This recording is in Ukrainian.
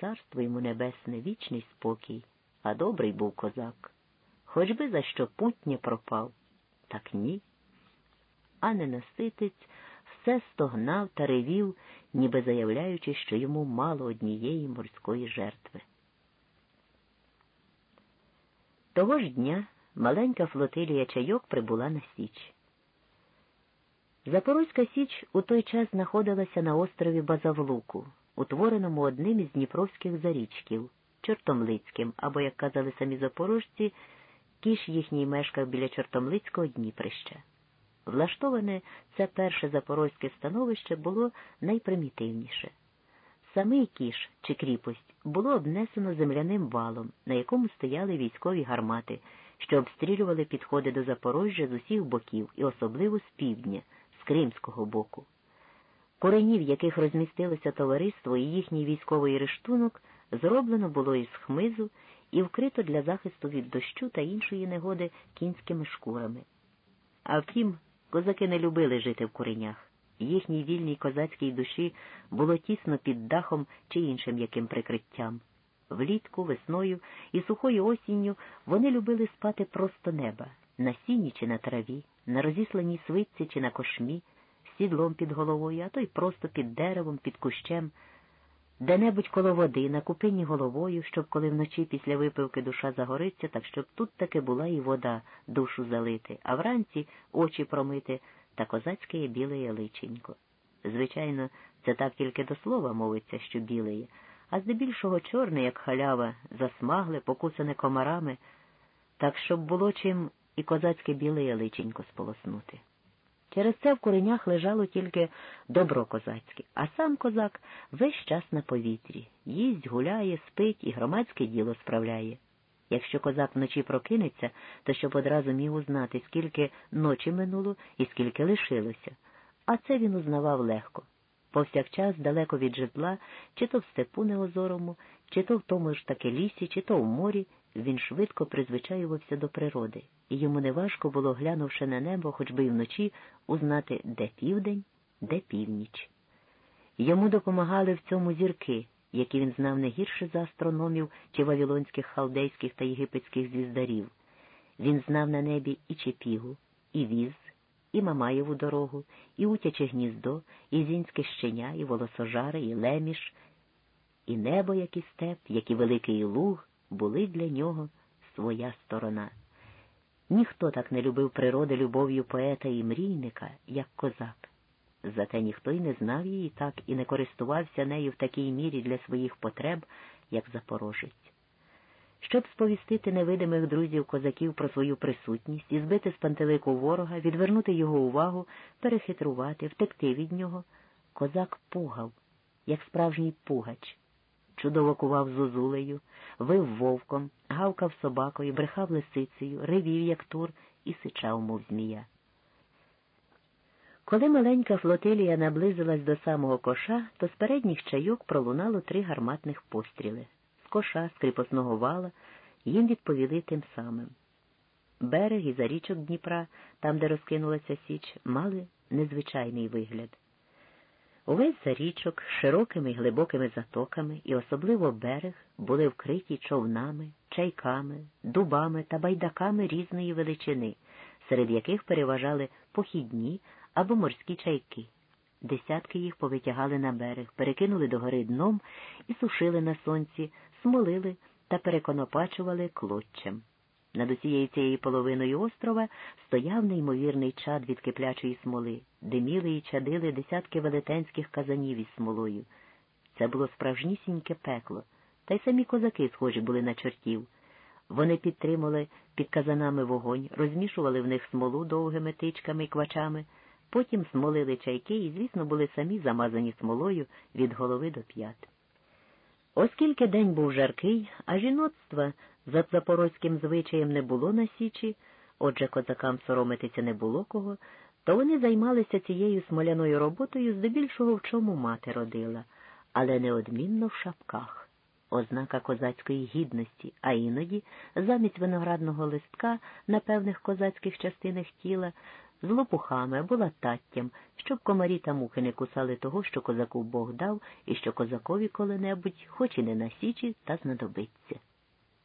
царство йому небесне, вічний спокій, а добрий був козак. Хоч би за що путнє пропав, так ні. А ненаситець все стогнав та ревів, ніби заявляючи, що йому мало однієї морської жертви. Того ж дня маленька флотилія чайок прибула на Січ. Запорозька Січ у той час знаходилася на острові Базавлуку, утвореному одним із дніпровських зарічків, Чортомлицьким, або, як казали самі запорожці, кіш їхній мешкав біля Чортомлицького Дніприща. Влаштоване це перше запорозьке становище було найпримітивніше. Самий кіш чи кріпость було обнесено земляним валом, на якому стояли військові гармати, що обстрілювали підходи до Запорожжя з усіх боків і особливо з півдня, з Кримського боку. Коренів, яких розмістилося товариство і їхній військовий рештунок, зроблено було із хмизу і вкрито для захисту від дощу та іншої негоди кінськими шкурами. А втім, козаки не любили жити в куренях. Їхній вільній козацькій душі було тісно під дахом чи іншим яким прикриттям. Влітку, весною і сухою осінню вони любили спати просто неба, на сіні чи на траві, на розісланій свитці чи на кошмі, сідлом під головою, а то й просто під деревом, під кущем, де-небудь коло води, на купині головою, щоб коли вночі після випивки душа загориться, так щоб тут таки була і вода душу залити, а вранці очі промити та козацьке біле яличенько. Звичайно, це так тільки до слова мовиться, що білеє, а здебільшого чорне, як халява, засмагле, покусане комарами, так щоб було чим і козацьке біле яличенько сполоснути. Через це в коренях лежало тільки добро козацьке, а сам козак весь час на повітрі, їсть, гуляє, спить і громадське діло справляє. Якщо козак вночі прокинеться, то щоб одразу міг узнати, скільки ночі минуло і скільки лишилося, а це він узнавав легко. Повсякчас далеко від житла, чи то в степу неозорому, чи то в тому ж таки лісі, чи то в морі, він швидко призвичаювався до природи, і йому неважко було, глянувши на небо, хоч би й вночі, узнати, де південь, де північ. Йому допомагали в цьому зірки, які він знав не гірше за астрономів чи вавілонських халдейських та єгипетських звіздарів. Він знав на небі і Чепігу, і віз, і Мамаєву дорогу, і утяче гніздо, і зінське щеня, і волосожари, і леміш, і небо, як і степ, як і великий луг, були для нього своя сторона. Ніхто так не любив природи любов'ю поета і мрійника, як козак. Зате ніхто й не знав її так і не користувався нею в такій мірі для своїх потреб, як запорожець. Щоб сповістити невидимих друзів козаків про свою присутність і збити з пантелику ворога, відвернути його увагу, перехитрувати, втекти від нього, козак пугав, як справжній пугач. Чудово кував зозулею, вив вовком, гавкав собакою, брехав лисицею, ревів, як тур, і сичав, мов змія. Коли маленька флотилія наблизилась до самого коша, то з передніх чайок пролунало три гарматних постріли. З коша, з кріпосного вала, їм відповіли тим самим. Берег і зарічок Дніпра, там, де розкинулася Січ, мали незвичайний вигляд. Увесь зарічок з широкими глибокими затоками і особливо берег були вкриті човнами, чайками, дубами та байдаками різної величини, серед яких переважали похідні або морські чайки. Десятки їх повитягали на берег, перекинули догори дном і сушили на сонці, смолили та переконопачували клоччем. Над усією цією половиною острова стояв неймовірний чад від киплячої смоли, диміли і чадили десятки велетенських казанів із смолою. Це було справжнісіньке пекло, та й самі козаки схожі були на чортів. Вони підтримали під казанами вогонь, розмішували в них смолу довгими тичками і квачами, потім смолили чайки і, звісно, були самі замазані смолою від голови до п'ят. Оскільки день був жаркий, а жіноцтва за запорозьким звичаєм не було на січі, отже козакам соромитися не було кого, то вони займалися цією смоляною роботою здебільшого в чому мати родила, але неодмінно в шапках. Ознака козацької гідності, а іноді, замість виноградного листка на певних козацьких частинах тіла, з лопухами або лататтям, щоб комарі та мухи не кусали того, що козаку Бог дав, і що козакові коли-небудь, хоч і не на січі, та знадобиться.